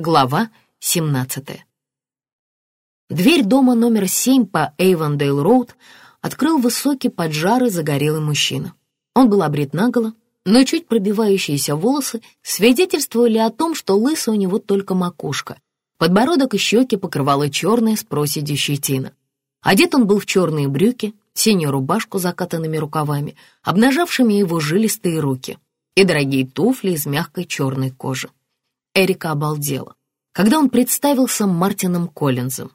Глава 17 Дверь дома номер 7 по Эйвондейл-Роуд открыл высокий поджарый загорелый мужчина. Он был обрит наголо, но чуть пробивающиеся волосы свидетельствовали о том, что лысая у него только макушка. Подбородок и щеки покрывала черная с проседью щетина. Одет он был в черные брюки, синюю рубашку с закатанными рукавами, обнажавшими его жилистые руки, и дорогие туфли из мягкой черной кожи. Эрика обалдела, когда он представился Мартином Коллинзом.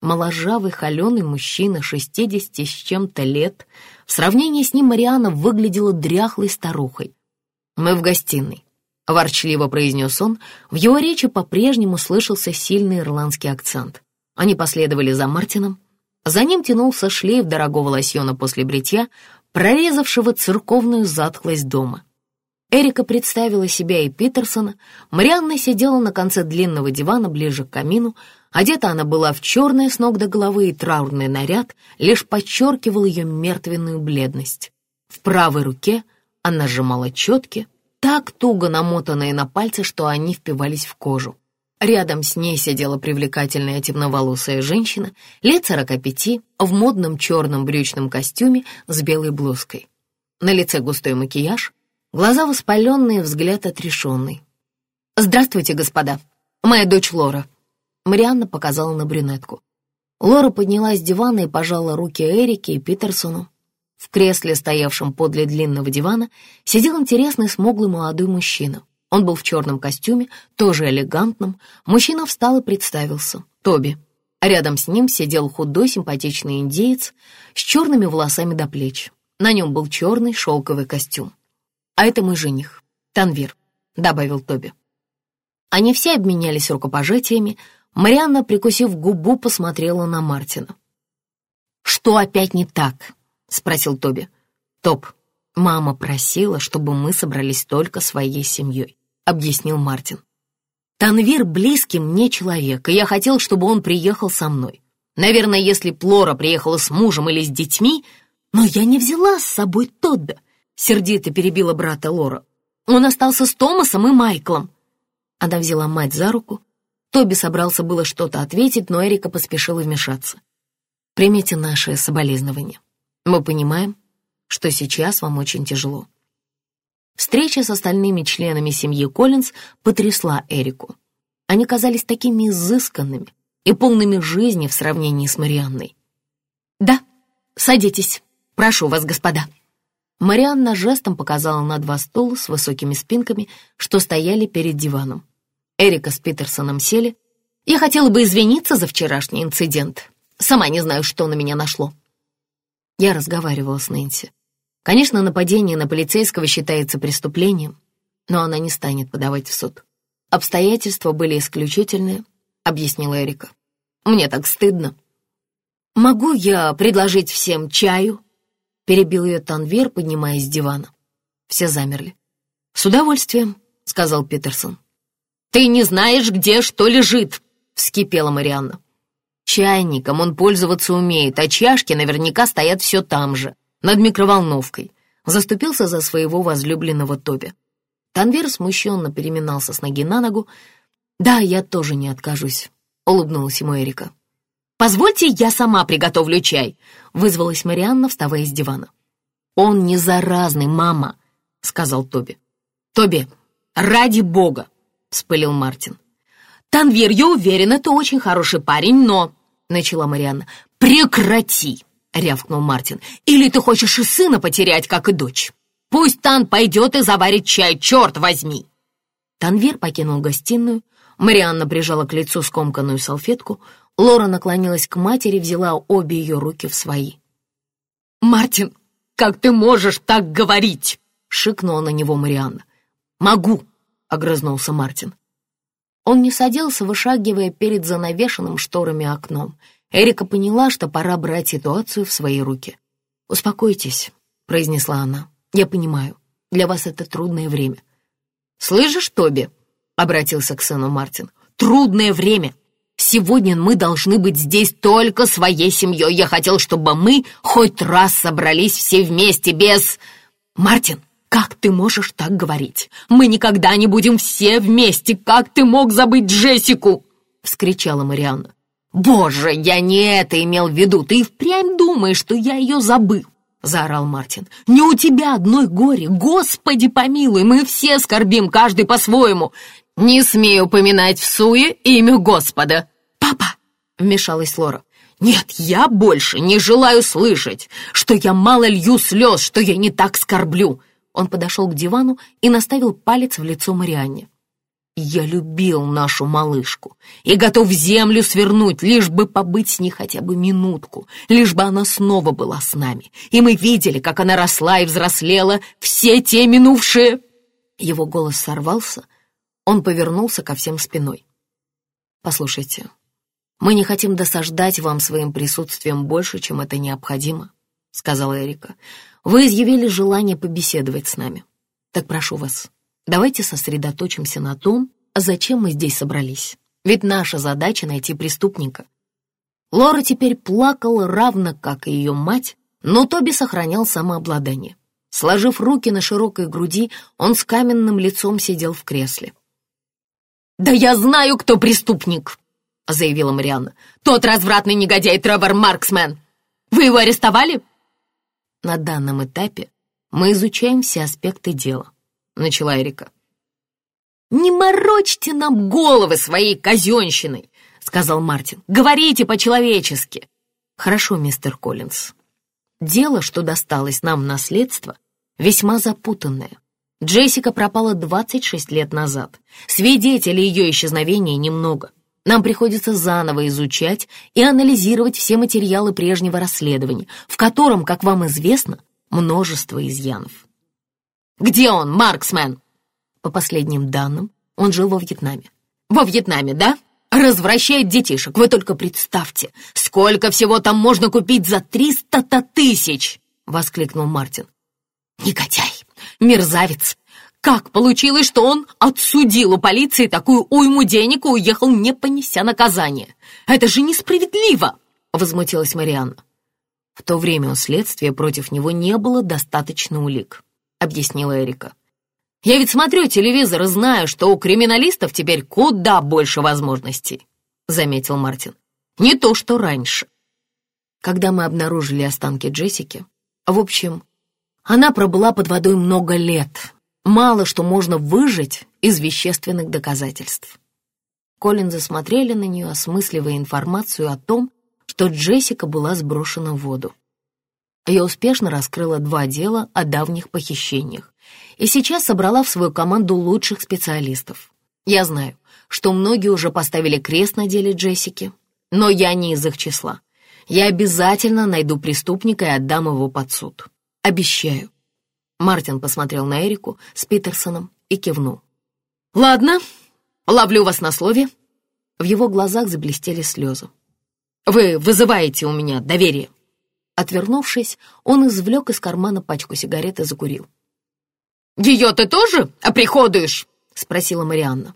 Моложавый, холеный мужчина, шестидесяти с чем-то лет. В сравнении с ним Мариана выглядела дряхлой старухой. «Мы в гостиной», — ворчливо произнес он. В его речи по-прежнему слышался сильный ирландский акцент. Они последовали за Мартином. За ним тянулся шлейф дорогого лосьона после бритья, прорезавшего церковную затхлость дома. Эрика представила себя и Питерсона. Марианна сидела на конце длинного дивана ближе к камину. Одета она была в черное с ног до головы, и траурный наряд лишь подчеркивал ее мертвенную бледность. В правой руке она сжимала четки, так туго намотанные на пальцы, что они впивались в кожу. Рядом с ней сидела привлекательная темноволосая женщина, лет сорока пяти, в модном черном брючном костюме с белой блузкой. На лице густой макияж — Глаза воспаленные, взгляд отрешенный. «Здравствуйте, господа. Моя дочь Лора». Марианна показала на брюнетку. Лора поднялась с дивана и пожала руки Эрике и Питерсону. В кресле, стоявшем подле длинного дивана, сидел интересный смуглый молодой мужчина. Он был в черном костюме, тоже элегантном. Мужчина встал и представился. Тоби. Рядом с ним сидел худой симпатичный индеец с черными волосами до плеч. На нем был черный шелковый костюм. «А это мой жених, Танвир», — добавил Тоби. Они все обменялись рукопожатиями. Марианна, прикусив губу, посмотрела на Мартина. «Что опять не так?» — спросил Тоби. «Топ, мама просила, чтобы мы собрались только своей семьей», — объяснил Мартин. «Танвир близкий мне человек, и я хотел, чтобы он приехал со мной. Наверное, если Плора приехала с мужем или с детьми, но я не взяла с собой Тодда. — сердито перебила брата Лора. «Он остался с Томасом и Майклом». Она взяла мать за руку. Тоби собрался было что-то ответить, но Эрика поспешила вмешаться. «Примите наши соболезнования. Мы понимаем, что сейчас вам очень тяжело». Встреча с остальными членами семьи Коллинз потрясла Эрику. Они казались такими изысканными и полными жизни в сравнении с Марианной. «Да, садитесь. Прошу вас, господа», Марианна жестом показала на два стула с высокими спинками, что стояли перед диваном. Эрика с Питерсоном сели. «Я хотела бы извиниться за вчерашний инцидент. Сама не знаю, что на меня нашло». Я разговаривала с Нэнси. Конечно, нападение на полицейского считается преступлением, но она не станет подавать в суд. Обстоятельства были исключительные, объяснила Эрика. Мне так стыдно. Могу я предложить всем чаю Перебил ее Танвер, поднимаясь с дивана. Все замерли. «С удовольствием», — сказал Питерсон. «Ты не знаешь, где что лежит», — вскипела Марианна. «Чайником он пользоваться умеет, а чашки наверняка стоят все там же, над микроволновкой», — заступился за своего возлюбленного Тоби. Танвер смущенно переминался с ноги на ногу. «Да, я тоже не откажусь», — улыбнулась ему Эрика. «Позвольте, я сама приготовлю чай», — вызвалась Марианна, вставая с дивана. «Он не заразный, мама», — сказал Тоби. «Тоби, ради бога», — вспылил Мартин. «Танвир, я уверен, это очень хороший парень, но...» — начала Марианна. «Прекрати!» — рявкнул Мартин. «Или ты хочешь и сына потерять, как и дочь? Пусть Тан пойдет и заварит чай, черт возьми!» Танвир покинул гостиную. Марианна прижала к лицу скомканную салфетку — Лора наклонилась к матери, взяла обе ее руки в свои. «Мартин, как ты можешь так говорить?» — шикнула на него Марианна. «Могу», — огрызнулся Мартин. Он не садился, вышагивая перед занавешенным шторами окном. Эрика поняла, что пора брать ситуацию в свои руки. «Успокойтесь», — произнесла она. «Я понимаю, для вас это трудное время». «Слышишь, Тоби?» — обратился к сыну Мартин. «Трудное время. Сегодня мы должны быть здесь только своей семьей. Я хотел, чтобы мы хоть раз собрались все вместе без... Мартин, «Как ты можешь так говорить? Мы никогда не будем все вместе! Как ты мог забыть Джессику?» — вскричала Марианна. «Боже, я не это имел в виду! Ты впрямь думаешь, что я ее забыл!» — заорал Мартин. «Не у тебя одной горе! Господи помилуй, мы все скорбим, каждый по-своему! Не смею упоминать в суе имя Господа!» Вмешалась Лора. «Нет, я больше не желаю слышать, что я мало лью слез, что я не так скорблю!» Он подошел к дивану и наставил палец в лицо Марианне. «Я любил нашу малышку и готов землю свернуть, лишь бы побыть с ней хотя бы минутку, лишь бы она снова была с нами, и мы видели, как она росла и взрослела все те минувшие...» Его голос сорвался, он повернулся ко всем спиной. «Послушайте, мы не хотим досаждать вам своим присутствием больше, чем это необходимо», — сказала Эрика. Вы изъявили желание побеседовать с нами. Так прошу вас, давайте сосредоточимся на том, зачем мы здесь собрались. Ведь наша задача — найти преступника. Лора теперь плакала равно, как и ее мать, но Тоби сохранял самообладание. Сложив руки на широкой груди, он с каменным лицом сидел в кресле. «Да я знаю, кто преступник!» — заявила Марианна. «Тот развратный негодяй Тревор Марксмен! Вы его арестовали?» На данном этапе мы изучаем все аспекты дела», — начала Эрика. «Не морочьте нам головы своей казенщиной», — сказал Мартин. «Говорите по-человечески». «Хорошо, мистер Коллинз. Дело, что досталось нам в наследство, весьма запутанное. Джессика пропала 26 лет назад. Свидетелей ее исчезновения немного. Нам приходится заново изучать и анализировать все материалы прежнего расследования, в котором, как вам известно, множество изъянов. «Где он, Марксмен?» По последним данным, он жил во Вьетнаме. «Во Вьетнаме, да? Развращает детишек. Вы только представьте, сколько всего там можно купить за триста-то тысяч!» — воскликнул Мартин. «Негодяй! Мерзавец! Как получилось, что он отсудил у полиции такую уйму денег и уехал, не понеся наказания? Это же несправедливо!» — возмутилась Марианна. В то время у следствия против него не было достаточно улик, — объяснила Эрика. «Я ведь смотрю телевизор и знаю, что у криминалистов теперь куда больше возможностей», — заметил Мартин. «Не то, что раньше». Когда мы обнаружили останки Джессики, в общем, она пробыла под водой много лет, Мало что можно выжить из вещественных доказательств. Коллинзы смотрели на нее, осмысливая информацию о том, что Джессика была сброшена в воду. Я успешно раскрыла два дела о давних похищениях и сейчас собрала в свою команду лучших специалистов. Я знаю, что многие уже поставили крест на деле Джессики, но я не из их числа. Я обязательно найду преступника и отдам его под суд. Обещаю. Мартин посмотрел на Эрику с Питерсоном и кивнул. «Ладно, ловлю вас на слове». В его глазах заблестели слезы. «Вы вызываете у меня доверие». Отвернувшись, он извлек из кармана пачку сигарет и закурил. «Ее ты тоже оприходуешь?» — спросила Марианна.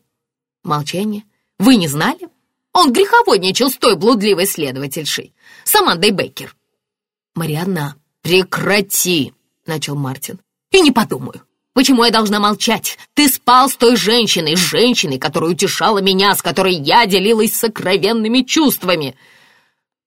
Молчание. «Вы не знали? Он греховодничал с той блудливой следовательшей, с Амандой Бейкер». «Марианна, прекрати!» — начал Мартин. И не подумаю. Почему я должна молчать? Ты спал с той женщиной, с женщиной, которая утешала меня, с которой я делилась сокровенными чувствами.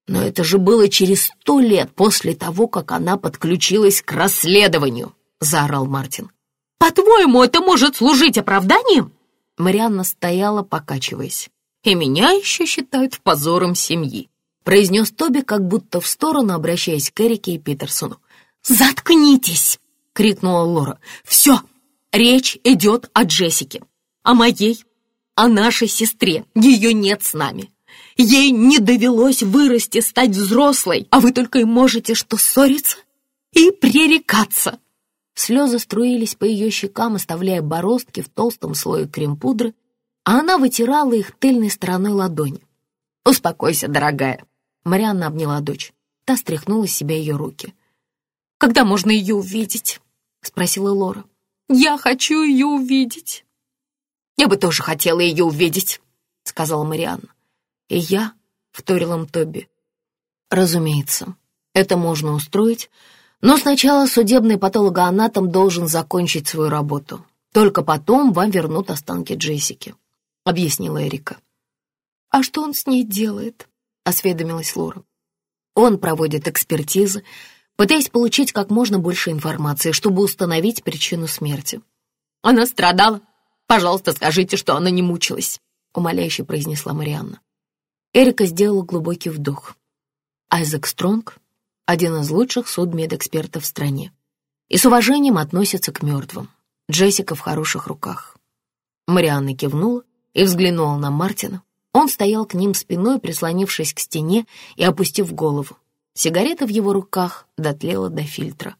Но это же было через сто лет после того, как она подключилась к расследованию, заорал Мартин. По-твоему, это может служить оправданием? Марианна стояла, покачиваясь. И меня еще считают позором семьи, произнес Тоби, как будто в сторону, обращаясь к Эрике и Питерсону. «Заткнитесь!» — крикнула Лора. «Все! Речь идет о Джессике, о моей, о нашей сестре. Ее нет с нами. Ей не довелось вырасти, стать взрослой, а вы только и можете что ссориться и пререкаться». Слезы струились по ее щекам, оставляя бороздки в толстом слое крем-пудры, а она вытирала их тыльной стороной ладони. «Успокойся, дорогая!» Марианна обняла дочь. Та стряхнула с себя ее руки. Когда можно ее увидеть?» — спросила Лора. «Я хочу ее увидеть». «Я бы тоже хотела ее увидеть», — сказала Марианна. «И я», — вторил им Тоби. «Разумеется, это можно устроить, Но сначала судебный патологоанатом должен закончить свою работу. Только потом вам вернут останки Джессики», — объяснила Эрика. «А что он с ней делает?» — осведомилась Лора. «Он проводит экспертизы, пытаясь получить как можно больше информации, чтобы установить причину смерти». «Она страдала? Пожалуйста, скажите, что она не мучилась», — умоляюще произнесла Марианна. Эрика сделала глубокий вдох. Айзек Стронг — один из лучших судмедэкспертов в стране и с уважением относится к мертвым. Джессика в хороших руках. Марианна кивнула и взглянула на Мартина. Он стоял к ним спиной, прислонившись к стене и опустив голову. Сигарета в его руках дотлела до фильтра.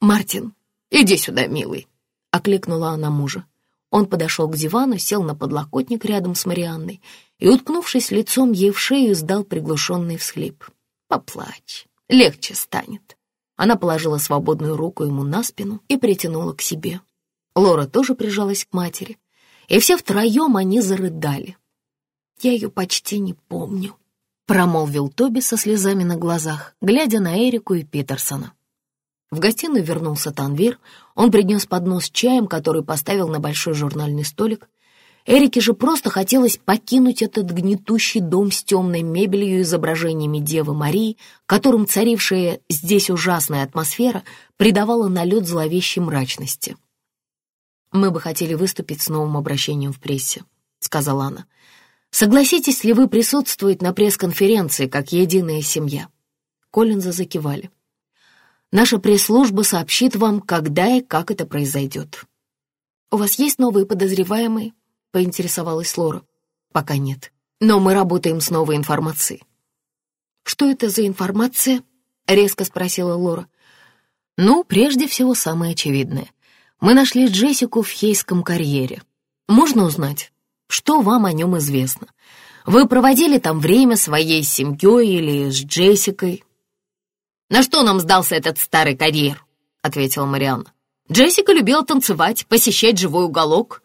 «Мартин, иди сюда, милый!» — окликнула она мужа. Он подошел к дивану, сел на подлокотник рядом с Марианной и, уткнувшись лицом ей в шею, издал приглушенный всхлип. «Поплачь, легче станет». Она положила свободную руку ему на спину и притянула к себе. Лора тоже прижалась к матери, и все втроем они зарыдали. «Я ее почти не помню», — промолвил Тоби со слезами на глазах, глядя на Эрику и Питерсона. В гостиную вернулся Танвир. Он принес поднос с чаем, который поставил на большой журнальный столик. Эрике же просто хотелось покинуть этот гнетущий дом с темной мебелью и изображениями Девы Марии, которым царившая здесь ужасная атмосфера придавала налет зловещей мрачности. «Мы бы хотели выступить с новым обращением в прессе», — сказала она. «Согласитесь ли вы присутствовать на пресс-конференции как единая семья?» Коллинза закивали. Наша пресс-служба сообщит вам, когда и как это произойдет. У вас есть новые подозреваемые? Поинтересовалась Лора. Пока нет. Но мы работаем с новой информацией. Что это за информация? Резко спросила Лора. Ну, прежде всего, самое очевидное. Мы нашли Джессику в Хейском карьере. Можно узнать, что вам о нем известно? Вы проводили там время своей семьей или с Джессикой? «На что нам сдался этот старый карьер?» — ответила Марианна. «Джессика любила танцевать, посещать живой уголок».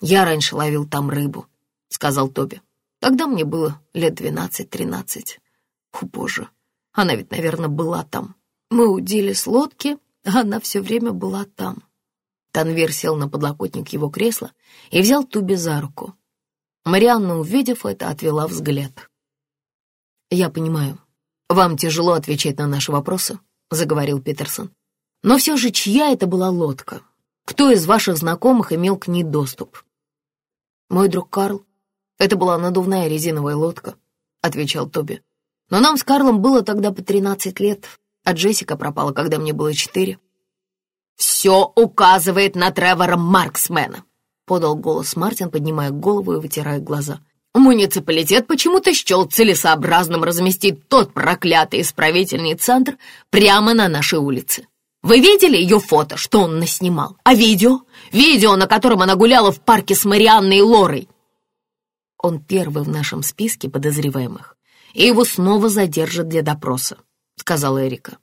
«Я раньше ловил там рыбу», — сказал Тоби. «Тогда мне было лет двенадцать-тринадцать. О, боже, она ведь, наверное, была там. Мы удили с лодки, а она все время была там». Танвер сел на подлокотник его кресла и взял Туби за руку. Марианна, увидев это, отвела взгляд. «Я понимаю», «Вам тяжело отвечать на наши вопросы», — заговорил Питерсон. «Но все же чья это была лодка? Кто из ваших знакомых имел к ней доступ?» «Мой друг Карл. Это была надувная резиновая лодка», — отвечал Тоби. «Но нам с Карлом было тогда по тринадцать лет, а Джессика пропала, когда мне было четыре». «Все указывает на Тревора Марксмена», — подал голос Мартин, поднимая голову и вытирая глаза. Муниципалитет почему-то счел целесообразным разместить тот проклятый исправительный центр прямо на нашей улице. Вы видели ее фото, что он наснимал? А видео? Видео, на котором она гуляла в парке с Марианной и Лорой. Он первый в нашем списке подозреваемых, и его снова задержат для допроса, сказала Эрика.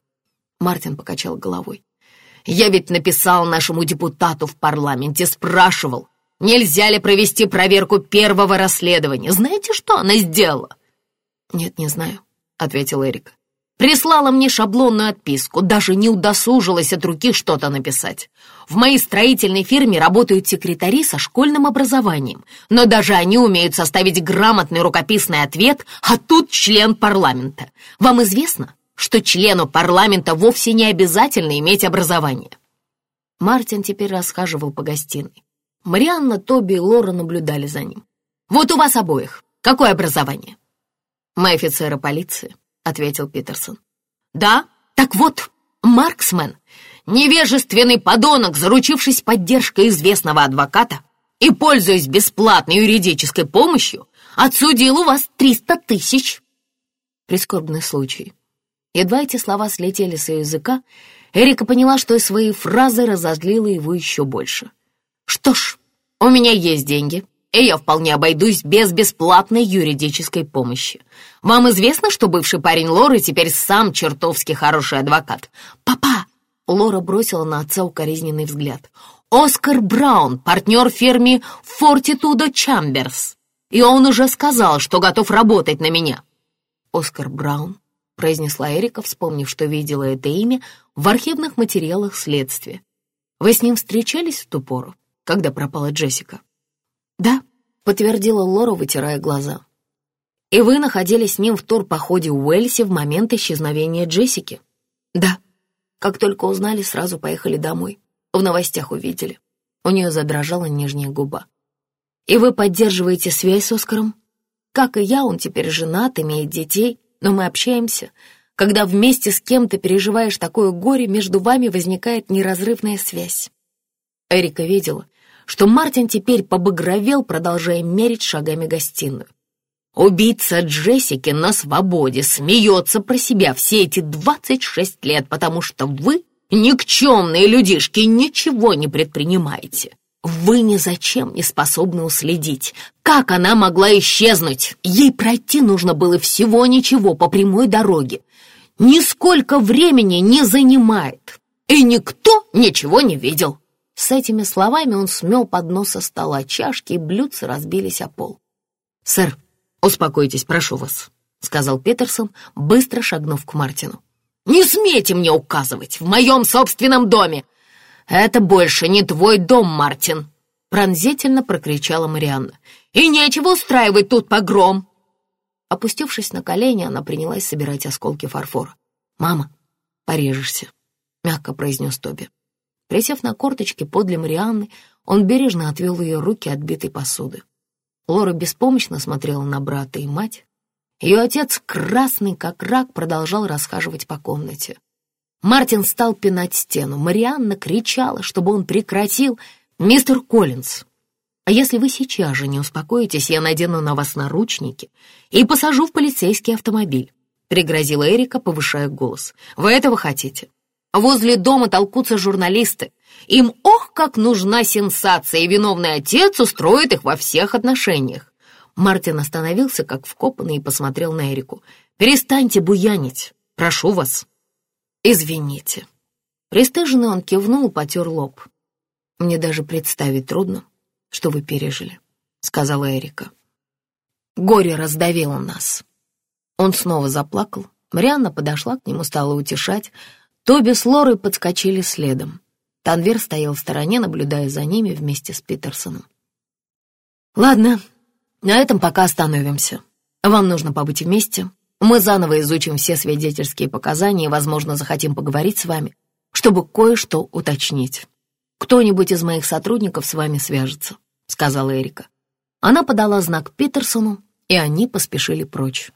Мартин покачал головой. Я ведь написал нашему депутату в парламенте, спрашивал, Нельзя ли провести проверку первого расследования? Знаете, что она сделала?» «Нет, не знаю», — ответил Эрик. «Прислала мне шаблонную отписку, даже не удосужилась от руки что-то написать. В моей строительной фирме работают секретари со школьным образованием, но даже они умеют составить грамотный рукописный ответ, а тут член парламента. Вам известно, что члену парламента вовсе не обязательно иметь образование?» Мартин теперь расхаживал по гостиной. Марианна, Тоби и Лора наблюдали за ним. «Вот у вас обоих. Какое образование?» «Мы офицеры полиции», — ответил Питерсон. «Да? Так вот, Марксмен, невежественный подонок, заручившись поддержкой известного адвоката и пользуясь бесплатной юридической помощью, отсудил у вас триста тысяч». Прискорбный случай. Едва эти слова слетели с ее языка, Эрика поняла, что своей фразы разозлила его еще больше — что ж, у меня есть деньги, и я вполне обойдусь без бесплатной юридической помощи. Вам известно, что бывший парень Лоры теперь сам чертовски хороший адвокат? Папа! Лора бросила на отца укоризненный взгляд. Оскар Браун, партнер в фирме Fortitudo Chambers. И он уже сказал, что готов работать на меня. Оскар Браун? — произнесла Эрика, вспомнив, что видела это имя в архивных материалах следствия. «Вы с ним встречались в ту пору, когда пропала Джессика?» «Да», — подтвердила Лора, вытирая глаза. «И вы находились с ним в турпоходе в Уэльсе в момент исчезновения Джессики?» «Да. Как только узнали, сразу поехали домой. В новостях увидели». У нее задрожала нижняя губа. «И вы поддерживаете связь с Оскаром?» «Как и я, он теперь женат, имеет детей, но мы общаемся. Когда вместе с кем-то переживаешь такое горе, между вами возникает неразрывная связь». Эрика видела, что Мартин теперь побагровел, продолжая мерить шагами гостиную. Убийца Джессики на свободе смеется про себя все эти 26 лет, потому что вы, никчемные людишки, ничего не предпринимаете. Вы ни зачем не способны уследить. Как она могла исчезнуть? Ей пройти нужно было всего ничего по прямой дороге. Нисколько времени не занимает. И никто ничего не видел. С этими словами он смел поднос со стола, чашки и блюдца разбились о пол. «Сэр, успокойтесь, прошу вас», — сказал Петерсон, быстро шагнув к Мартину. «Не смейте мне указывать в моем собственном доме! Это больше не твой дом, Мартин!» Пронзительно прокричала Марианна. «И нечего устраивать тут погром!» Опустившись на колени, она принялась собирать осколки фарфора. «Мама, порежешься», — мягко произнес Тоби. Присев на корточки подле Марианны, он бережно отвел ее руки от битой посуды. Лора беспомощно смотрела на брата и мать. Ее отец, красный как рак, продолжал расхаживать по комнате. Мартин стал пинать стену. Марианна кричала, чтобы он прекратил. «Мистер Коллинз, а если вы сейчас же не успокоитесь, я надену на вас наручники и посажу в полицейский автомобиль», — пригрозила Эрика, повышая голос. «Вы этого хотите?» Возле дома толкутся журналисты. Им ох, как нужна сенсация, и виновный отец устроит их во всех отношениях. Мартин остановился, как вкопанный, и посмотрел на Эрику. «Перестаньте буянить, прошу вас». «Извините». Престыженный он кивнул потер лоб. «Мне даже представить трудно, что вы пережили», — сказала Эрика. «Горе раздавило нас». Он снова заплакал. Марианна подошла к нему, стала утешать, Тоби с Лорой подскочили следом. Танвер стоял в стороне, наблюдая за ними вместе с Питерсоном. «Ладно, на этом пока остановимся. Вам нужно побыть вместе. Мы заново изучим все свидетельские показания и, возможно, захотим поговорить с вами, чтобы кое-что уточнить. Кто-нибудь из моих сотрудников с вами свяжется», — сказала Эрика. Она подала знак Питерсону, и они поспешили прочь.